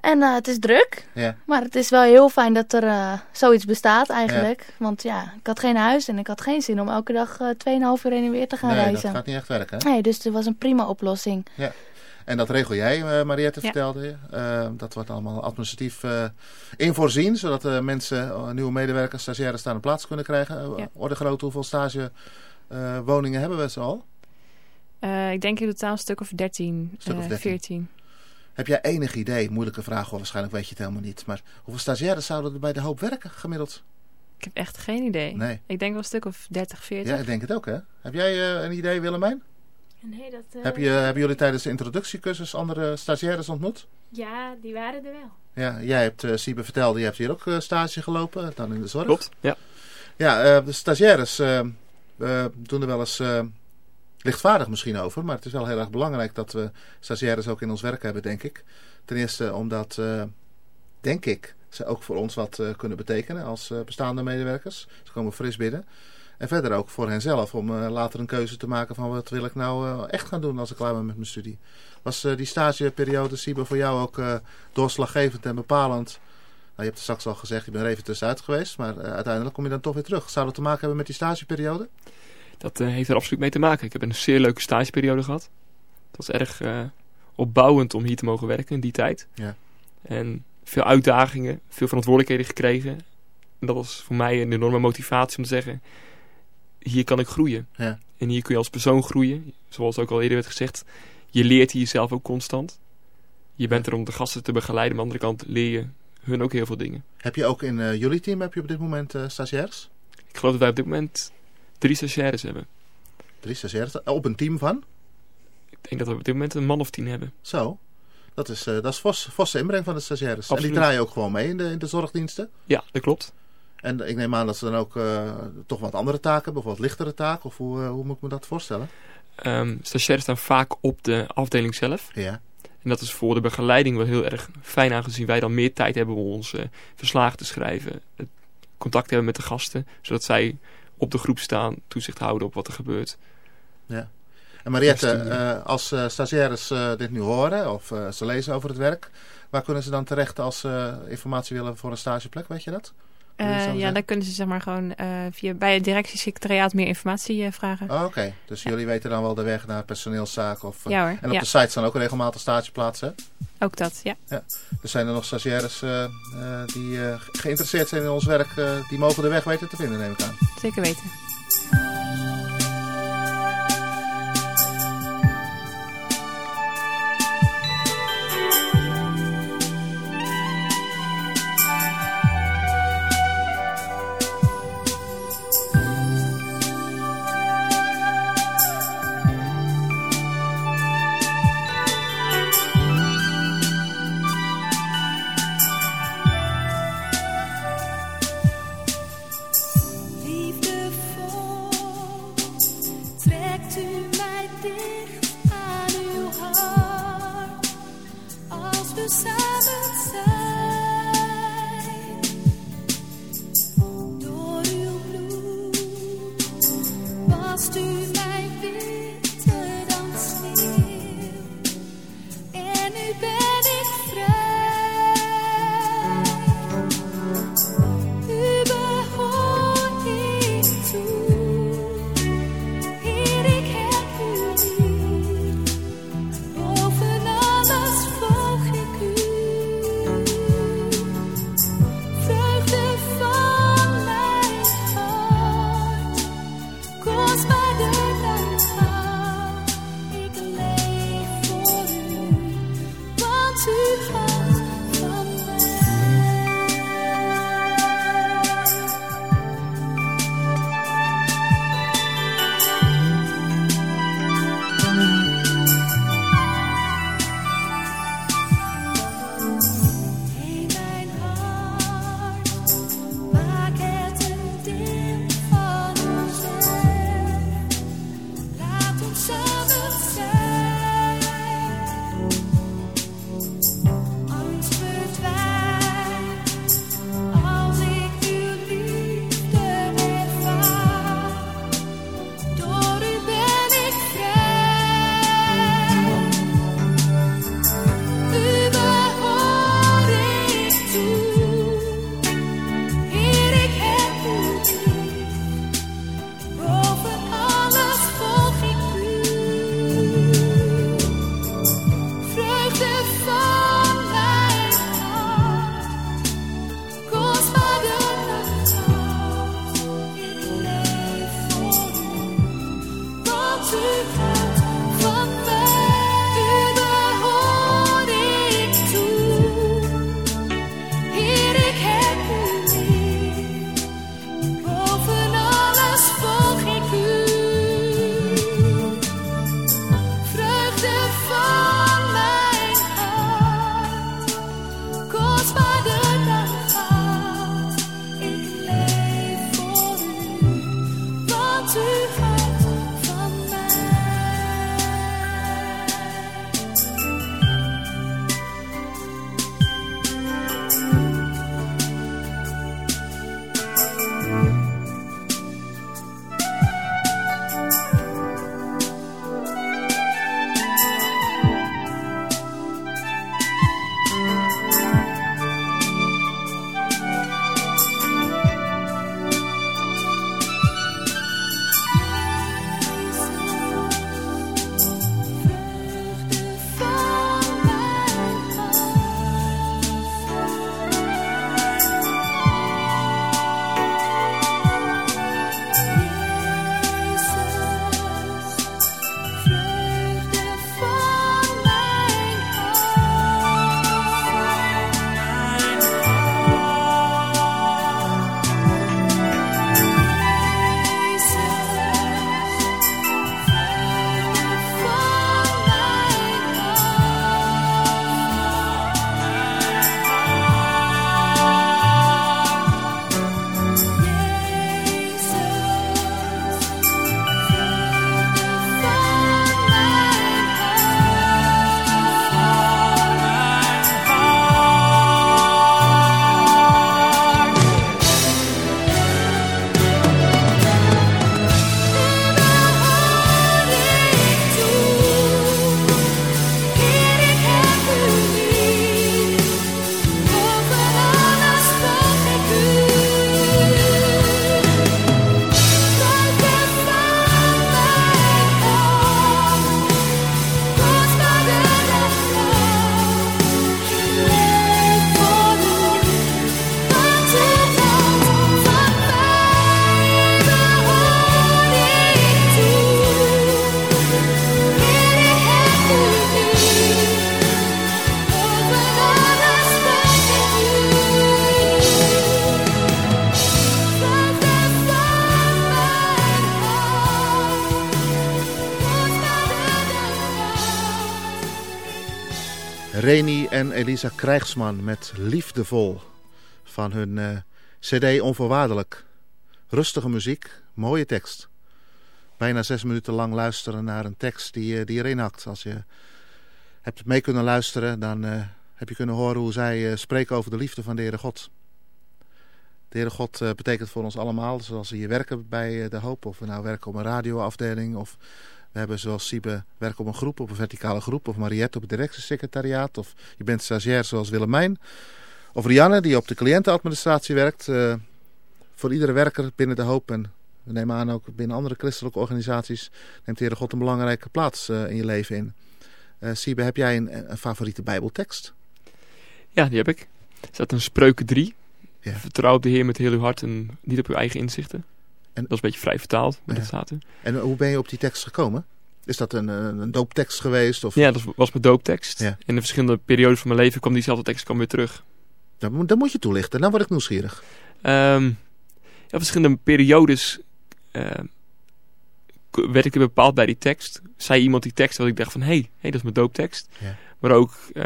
En uh, het is druk. Ja. Maar het is wel heel fijn dat er uh, zoiets bestaat eigenlijk. Ja. Want ja, ik had geen huis en ik had geen zin om elke dag uh, 2,5 uur heen en weer te gaan nee, reizen. dat gaat niet echt werken. Hè? Nee, dus het was een prima oplossing. Ja. En dat regel jij, Mariette, ja. vertelde je. dat wordt allemaal administratief invoorzien. Zodat mensen, nieuwe medewerkers, stagiaires staan een plaats kunnen krijgen. Ja. Orde groot, hoeveel stagewoningen hebben we zo al? ik denk in totaal een stuk of 13, stuk of 13. 14. Heb jij enig idee, moeilijke vraag hoor, waarschijnlijk weet je het helemaal niet. Maar hoeveel stagiaires zouden er bij de hoop werken gemiddeld? Ik heb echt geen idee. Nee. Ik denk wel een stuk of 30, 40. Ja, ik denk het ook hè. Heb jij uh, een idee Willemijn? Nee, dat... Uh... Heb je, hebben jullie tijdens de introductiecursus andere stagiaires ontmoet? Ja, die waren er wel. Ja, jij hebt, uh, Siebe vertelde, je hebt hier ook uh, stage gelopen, dan in de zorg. Klopt, ja. Ja, de stagiaires doen er wel eens lichtvaardig misschien over, maar het is wel heel erg belangrijk dat we stagiaires ook in ons werk hebben, denk ik. Ten eerste omdat, uh, denk ik, ze ook voor ons wat uh, kunnen betekenen als uh, bestaande medewerkers. Ze komen fris binnen. En verder ook voor henzelf om later een keuze te maken van wat wil ik nou echt gaan doen als ik klaar ben met mijn studie. Was die stageperiode, Siebe, voor jou ook doorslaggevend en bepalend? Nou, je hebt het straks al gezegd, je bent er even tussenuit geweest, maar uiteindelijk kom je dan toch weer terug. Zou dat te maken hebben met die stageperiode? Dat uh, heeft er absoluut mee te maken. Ik heb een zeer leuke stageperiode gehad. Het was erg uh, opbouwend om hier te mogen werken in die tijd. Ja. En veel uitdagingen, veel verantwoordelijkheden gekregen. En dat was voor mij een enorme motivatie om te zeggen... hier kan ik groeien. Ja. En hier kun je als persoon groeien. Zoals ook al eerder werd gezegd. Je leert hier jezelf ook constant. Je bent er om de gasten te begeleiden. Maar aan de andere kant leer je hun ook heel veel dingen. Heb je ook in uh, jullie team heb je op dit moment uh, stagiairs? Ik geloof dat wij op dit moment drie stagiaires hebben. Drie stagiaires? Op een team van? Ik denk dat we op dit moment een man of tien hebben. Zo. Dat is, uh, dat is forse inbreng van de stagiaires. Absoluut. En die draaien ook gewoon mee in de, in de zorgdiensten? Ja, dat klopt. En ik neem aan dat ze dan ook uh, toch wat andere taken, bijvoorbeeld lichtere taken, of hoe, uh, hoe moet ik me dat voorstellen? Um, stagiaires staan vaak op de afdeling zelf. Ja. En dat is voor de begeleiding wel heel erg fijn, aangezien wij dan meer tijd hebben om onze verslagen te schrijven. Het contact hebben met de gasten, zodat zij op de groep staan, toezicht houden op wat er gebeurt. Ja. En Mariette, uh, als uh, stagiaires dit nu horen of ze lezen over het werk, waar kunnen ze dan terecht als ze informatie willen voor een stageplek, weet je dat? Uh, ja, dan kunnen ze zeg maar gewoon uh, via, bij het directiesecretariaat meer informatie uh, vragen. Oh, Oké, okay. dus ja. jullie weten dan wel de weg naar personeelszaken? Of, ja hoor. En op ja. de site staan ook regelmatig stageplaatsen? Ook dat, ja. ja. Er zijn er nog stagiaires die geïnteresseerd zijn in ons werk, die mogen de weg weten te vinden, neem ik aan. Zeker weten. Elisa Krijgsman met Liefdevol van hun uh, cd Onvoorwaardelijk. Rustige muziek, mooie tekst. Bijna zes minuten lang luisteren naar een tekst die, uh, die erin hakt. Als je hebt mee kunnen luisteren, dan uh, heb je kunnen horen hoe zij spreken over de liefde van de Heere God. De Heere God betekent voor ons allemaal, zoals we hier werken bij De Hoop, of we nou werken op een radioafdeling of we hebben zoals Siebe werken op een groep, op een verticale groep. Of Mariette op het directiesecretariaat. Of je bent stagiair zoals Willemijn. Of Rianne die op de cliëntenadministratie werkt. Uh, voor iedere werker binnen de hoop en we nemen aan ook binnen andere christelijke organisaties. Neemt de Heere God een belangrijke plaats uh, in je leven in. Uh, Siebe, heb jij een, een, favoriete bijbeltekst? Ja, die heb ik. Er staat een Spreuken 3. Ja. Vertrouw op de Heer met heel uw hart en niet op uw eigen inzichten. En, dat is een beetje vrij vertaald, maar ja. dat staat er. En hoe ben je op die tekst gekomen? Is dat een, een dooptekst geweest? Of? Ja, dat was mijn dooptekst. Ja. In de verschillende periodes van mijn leven kwam diezelfde tekst kwam weer terug. Dan, dan moet je toelichten, dan word ik nieuwsgierig. Um, ja, verschillende periodes uh, werd ik er bepaald bij die tekst. Zei iemand die tekst, wat ik dacht van, hé, hey, hey, dat is mijn dooptekst. Ja. Maar ook... Uh,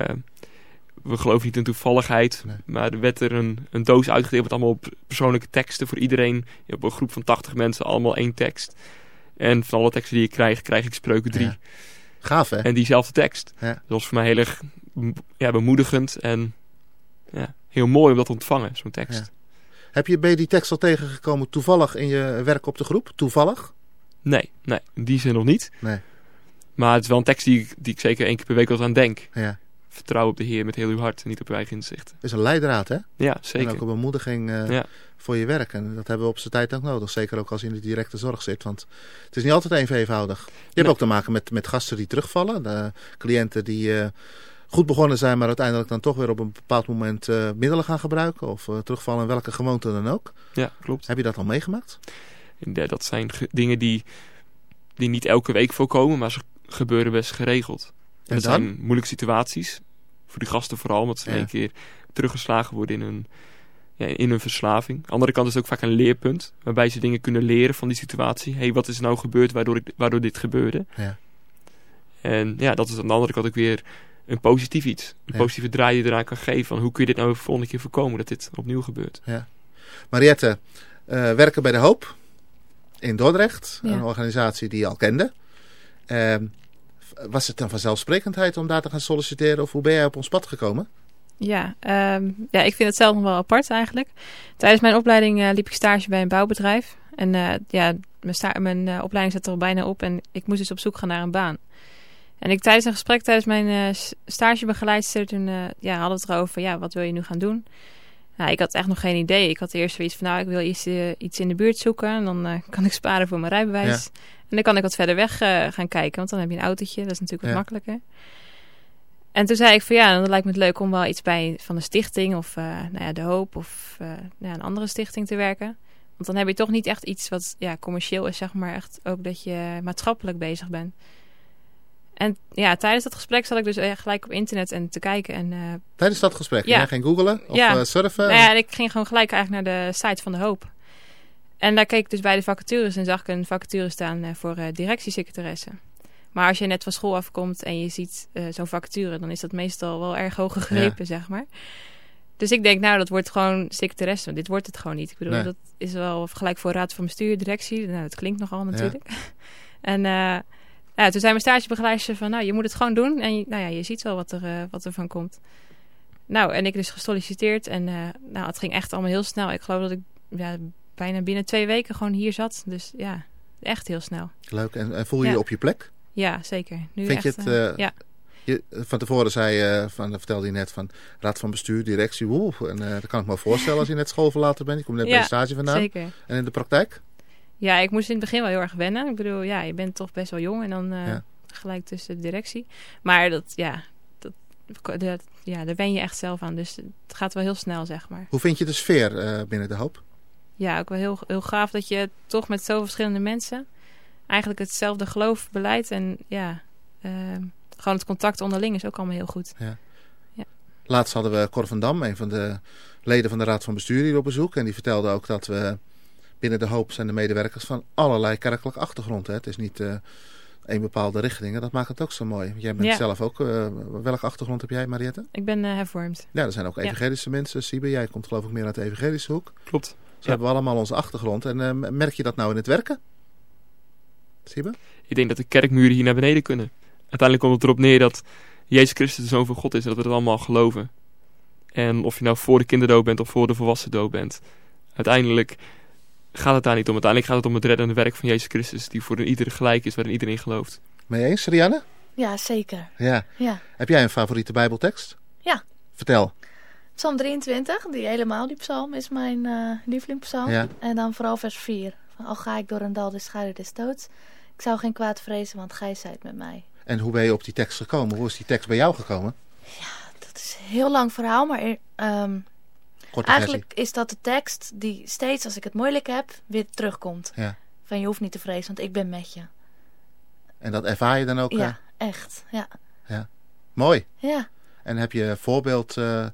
we geloven niet in toevalligheid. Nee. Maar er werd er een, een doos uitgedeeld met allemaal persoonlijke teksten voor iedereen. Je hebt een groep van 80 mensen, allemaal één tekst. En van alle teksten die ik krijg, krijg ik spreuken 3. Ja. Gaaf hè? En diezelfde tekst. Ja. Dat was voor mij heel erg ja, bemoedigend en ja, heel mooi om dat te ontvangen, zo'n tekst. Ja. Heb je, ben je die tekst al tegengekomen toevallig in je werk op de groep? Toevallig? Nee, nee in die zin nog niet. Nee. Maar het is wel een tekst die, die ik zeker één keer per week wel aan denk. Ja vertrouw op de Heer met heel uw hart en niet op uw eigen inzicht. is een leidraad, hè? Ja, zeker. En ook een bemoediging uh, ja. voor je werk. En dat hebben we op zijn tijd ook nodig. Zeker ook als je in de directe zorg zit. Want het is niet altijd even eenvoudig. Je nee. hebt ook te maken met, met gasten die terugvallen. De cliënten die uh, goed begonnen zijn, maar uiteindelijk dan toch weer op een bepaald moment uh, middelen gaan gebruiken. Of terugvallen in welke gewoonte dan ook. Ja, klopt. Heb je dat al meegemaakt? dat zijn dingen die, die niet elke week voorkomen, maar ze gebeuren best geregeld. En dat zijn moeilijke situaties voor die gasten vooral, omdat ze ja. in één keer teruggeslagen worden in hun, ja, in hun verslaving. Aan de andere kant is het ook vaak een leerpunt, waarbij ze dingen kunnen leren van die situatie. Hé, hey, wat is er nou gebeurd waardoor, ik, waardoor dit gebeurde? Ja. En ja, dat is aan de andere kant ook weer een positief iets. Een ja. positieve draai die je eraan kan geven. Van hoe kun je dit nou de volgende keer voorkomen dat dit opnieuw gebeurt. Ja. Mariette, uh, werken bij De Hoop in Dordrecht. Ja. Een organisatie die je al kende. Uh, was het dan vanzelfsprekendheid om daar te gaan solliciteren? Of hoe ben jij op ons pad gekomen? Ja, um, ja ik vind het zelf nog wel apart eigenlijk. Tijdens mijn opleiding uh, liep ik stage bij een bouwbedrijf. En uh, ja, mijn, mijn uh, opleiding zat er al bijna op en ik moest dus op zoek gaan naar een baan. En ik tijdens een gesprek tijdens mijn stagebegeleidster, toen ja, hadden we het erover, ja, wat wil je nu gaan doen? Nou, ik had echt nog geen idee. Ik had eerst zoiets van, nou, ik wil iets, iets in de buurt zoeken. En dan kan ik sparen voor mijn rijbewijs. Ja. En dan kan ik wat verder weg uh, gaan kijken, want dan heb je een autootje. Dat is natuurlijk wat ja. makkelijker. En toen zei ik van ja, dan lijkt me het leuk om wel iets bij van een stichting of uh, nou ja, De Hoop of uh, ja, een andere stichting te werken. Want dan heb je toch niet echt iets wat ja, commercieel is, zeg maar. Echt ook dat je maatschappelijk bezig bent. En ja, tijdens dat gesprek zat ik dus gelijk op internet en te kijken. En, uh, tijdens dat gesprek? Ja. Ging je googelen of ja. surfen? Nou ja, en ik ging gewoon gelijk eigenlijk naar de site van De Hoop. En daar keek ik dus bij de vacatures en zag ik een vacature staan uh, voor uh, directiesecretaresse. Maar als je net van school afkomt en je ziet uh, zo'n vacature, dan is dat meestal wel erg hoog gegrepen, ja. zeg maar. Dus ik denk, nou, dat wordt gewoon secretaresse. Dit wordt het gewoon niet. Ik bedoel, nee. dat is wel gelijk voor raad van bestuur, directie. Nou, dat klinkt nogal natuurlijk. Ja. *laughs* en ja, toen zei mijn stagebegeleider van, nou, je moet het gewoon doen. En nou ja, je ziet wel wat er, wat er van komt. Nou, en ik dus gesolliciteerd. En nou, het ging echt allemaal heel snel. Ik geloof dat ik ja, bijna binnen twee weken gewoon hier zat. Dus ja, echt heel snel. Leuk. En, en voel je ja. je op je plek? Ja, zeker. Nu Vind echt, je het... Uh, ja. Je, van tevoren zei uh, van, vertelde je net van raad van bestuur, directie, woe. En uh, dat kan ik me voorstellen als je net schoolverlater bent. Je komt net ja, bij de stage vandaan. Zeker. En in de praktijk? Ja, ik moest in het begin wel heel erg wennen. Ik bedoel, ja, je bent toch best wel jong en dan ja. gelijk tussen de directie. Maar dat, ja, dat, dat, ja, daar ben je echt zelf aan. Dus het gaat wel heel snel, zeg maar. Hoe vind je de sfeer binnen de hoop? Ja, ook wel heel, heel gaaf dat je toch met zoveel verschillende mensen eigenlijk hetzelfde geloof beleidt. En ja, uh, gewoon het contact onderling is ook allemaal heel goed. Ja. ja. Laatst hadden we Cor van Dam, een van de leden van de Raad van Bestuur hier op bezoek. En die vertelde ook dat we binnen de hoop zijn de medewerkers van allerlei kerkelijke achtergrond. Hè. Het is niet uh, een bepaalde richting. dat maakt het ook zo mooi. Jij bent zelf ook... Uh, welke achtergrond heb jij, Mariette? Ik ben uh, hervormd. Ja, er zijn ook evangelische mensen. Siebe, jij komt geloof ik meer uit de evangelische hoek. Klopt. Zo hebben we allemaal onze achtergrond. En uh, merk je dat nou in het werken? Siebe? Ik denk dat de kerkmuren hier naar beneden kunnen. Uiteindelijk komt het erop neer dat Jezus Christus de Zoon van God is. En dat we het allemaal geloven. En of je nou voor de kinderdood bent of voor de volwassen dood bent. Uiteindelijk gaat het daar niet om. Uiteindelijk gaat het om het reddende werk van Jezus Christus. Die voor iedereen gelijk is, waarin iedereen gelooft. Mee eens, Rianne? Ja, zeker. Ja. ja. Heb jij een favoriete bijbeltekst? Ja. Vertel. Psalm 23, die helemaal die psalm, is mijn uh, lievelingspsalm. Ja. En dan vooral vers 4. Al ga ik door een dal de schaduw des doods. Ik zou geen kwaad vrezen, want gij zijt met mij. En hoe ben je op die tekst gekomen? Hoe is die tekst bij jou gekomen? Ja, dat is een heel lang verhaal, maar um, eigenlijk is dat de tekst die steeds als ik het moeilijk heb, weer terugkomt. Ja. Van je hoeft niet te vrezen, want ik ben met je. En dat ervaar je dan ook? Ja, echt. Ja. ja. Mooi. Ja. En heb je een voorbeeld uh,